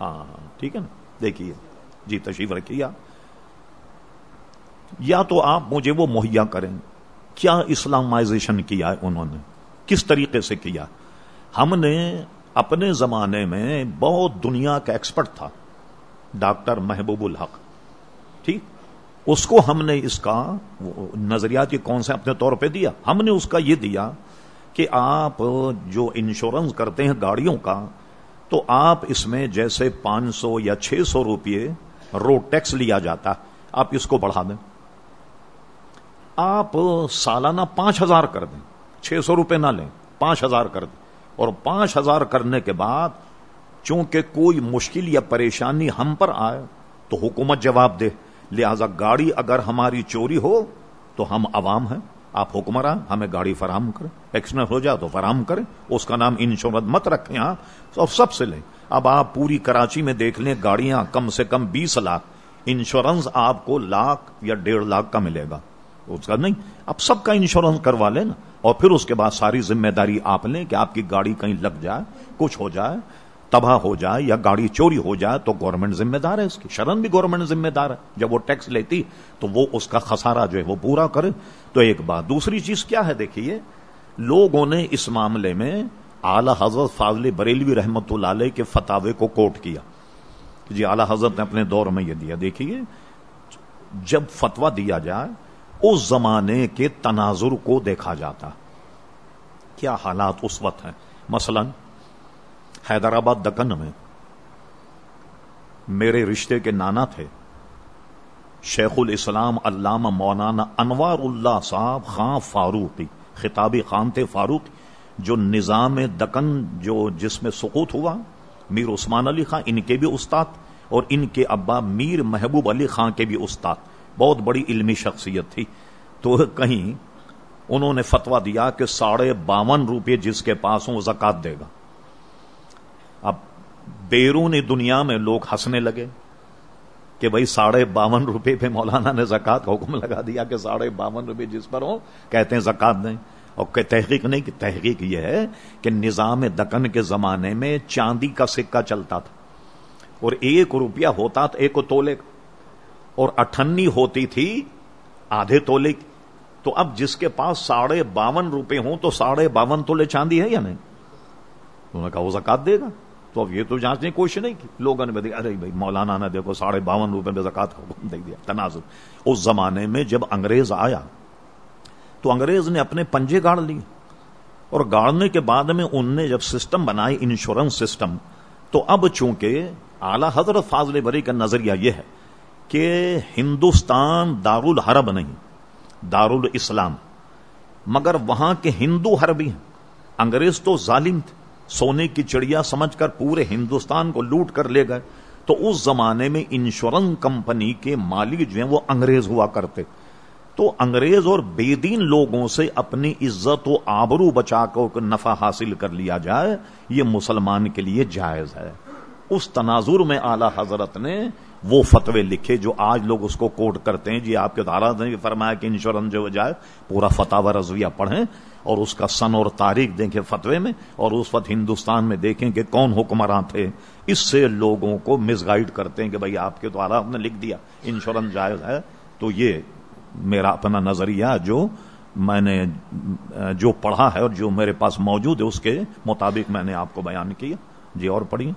ہاں،, ہاں،, ہاں ٹھیک ہے نا؟ دیکھیے جی تشریف رکھیے، یا تو آپ مجھے وہ مہیا کریں۔ کیا اسلامائزیشن کیا ہے انہوں نے؟ کس طریقے سے کیا؟ ہم نے اپنے زمانے میں بہت دنیا کا ایکسپرٹ تھا، ڈاکٹر محبوب الحق۔ ٹھیک؟ اس کو ہم نے اس کا نظریاتی کون سے اپنے طور پہ دیا؟ ہم نے اس کا یہ دیا کہ آپ جو انشورنس کرتے ہیں گاڑیوں کا تو آپ اس میں جیسے پانچ سو یا چھ سو روپئے روڈ ٹیکس لیا جاتا آپ اس کو بڑھا دیں۔ آپ سالانہ پانچ ہزار کر دیں۔ چھ سو روپے نہ لیں، پانچ ہزار کر دیں۔ اور پانچ ہزار کرنے کے بعد چونکہ کوئی مشکل یا پریشانی ہم پر آئے تو حکومت جواب دے۔ لہذا گاڑی اگر ہماری چوری ہو تو ہم عوام ہیں۔ آپ حکمراں ہمیں گاڑی فراہم کریں۔ ایکسیڈنٹ ہو جائے تو فراہم کریں۔ اس کا نام انشورنس مت رکھیں آپ اور سب سے لیں۔ اب آپ پوری کراچی میں دیکھ لیں گاڑیاں کم سے کم بیس لاکھ۔ انشورنس آپ کو لاکھ یا ڈیڑھ لاکھ کا ملے گا۔ اس کا نہیں۔ اب سب کا انشورنس کروا لیں نا۔ اور پھر اس کے بعد ساری ذمہ داری آپ لیں کہ آپ کی گاڑی کہیں لگ جائے، کچھ ہو جائے۔ تباہ ہو جائے یا گاڑی چوری ہو جائے تو گورنمنٹ ذمہ دار ہے اس کی، شرن بھی گورنمنٹ ذمہ دار ہے۔ جب وہ ٹیکس لیتی تو وہ اس کا خسارہ جو ہے وہ پورا کرے۔ تو ایک بات، دوسری چیز کیا ہے دیکھیے، لوگوں نے اس معاملے میں اعلی حضرت فاضل بریلوی رحمت اللہ علیہ کے فتوے کو کوٹ کیا۔ جی اعلی حضرت نے اپنے دور میں یہ دیا۔ دیکھیے، جب فتوا دیا جائے، اس زمانے کے تناظر کو دیکھا جاتا۔ کیا حالات اس وقت ہیں؟ مثلا حیدرآباد دکن میں۔ میرے رشتے کے نانا تھے۔ شیخ الاسلام علامہ مولانا انوار اللہ صاحب خان فاروقی خطابی خان تھے فاروق جو نظام دکن جو جس میں سقوط ہوا، میر عثمان علی خان، ان کے بھی استاد، اور ان کے ابا میر محبوب علی خان کے بھی استاد۔ بہت بڑی علمی شخصیت تھی۔ تو کہیں انہوں نے فتوا دیا کہ ساڑھے باون روپے جس کے پاس ہوں وہ زکات دے گا۔ اب بیرونی دنیا میں لوگ ہنسنے لگے کہ بھائی ساڑھے باون روپے پہ مولانا نے زکات کا حکم لگا دیا کہ ساڑھے باون روپے جس پر ہو کہتے ہیں زکات دیں اور کہ تحقیق نہیں، کہ تحقیق یہ ہے کہ نظام دکن کے زمانے میں چاندی کا سکہ چلتا تھا۔ اور ایک روپیہ ہوتا تھا ایک تولے اور اٹھنی ہوتی تھی آدھے تولے کی۔ تو اب جس کے پاس ساڑھے باون روپے ہوں تو ساڑھے باون تولے چاندی ہے یا نہیں؟ انہوں نے کہا وہ زکات دے گا۔ تو اب یہ تو جانچنے کی کوشش نہیں کی۔ لوگوں نے ارے بھائی، مولانا نے دیکھو، ساڑھے باون روپے میں زکات کا حکم دے دیا، تنازع۔ اس زمانے میں جب انگریز آیا، تو انگریز نے اپنے پنجے گاڑ لیے۔ اور گاڑنے کے بعد میں ان نے جب سسٹم بنائی، انشورنس سسٹم، تو اب چونکہ اعلی حضرت فاضل بری کا نظریہ یہ ہے کہ ہندوستان دار الحرب نہیں دار الاسلام مگر وہاں کے ہندو حربی ہیں۔ انگریز تو ظالم تھے۔ سونے کی چڑیا سمجھ کر پورے ہندوستان کو لوٹ کر لے گئے۔ تو اس زمانے میں انشورنس کمپنی کے مالک جو ہیں وہ انگریز ہوا کرتے۔ تو انگریز اور بے دین لوگوں سے اپنی عزت و آبرو بچا کر نفع حاصل کر لیا جائے، یہ مسلمان کے لیے جائز ہے۔ اس تناظر میں اعلی حضرت نے وہ فتوے لکھے جو آج لوگ اس کو کوٹ کرتے ہیں۔ جی آپ کے دارات نے فرمایا کہ انشورنس جو جائے، پورا فتح و رضویہ پڑھیں اور اس کا سن اور تاریخ دیکھیں فتوے میں اور اس وقت ہندوستان میں دیکھیں کہ کون حکمراں تھے۔ اس سے لوگوں کو مس گائڈ کرتے ہیں کہ بھائی، آپ کے تو نے لکھ دیا، انشورنس جائز ہے۔ تو یہ میرا اپنا نظریہ جو میں نے، جو پڑھا ہے اور جو میرے پاس موجود ہے، اس کے مطابق میں نے آپ کو بیان کیا۔ جی اور پڑھیے۔